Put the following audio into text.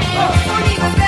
人が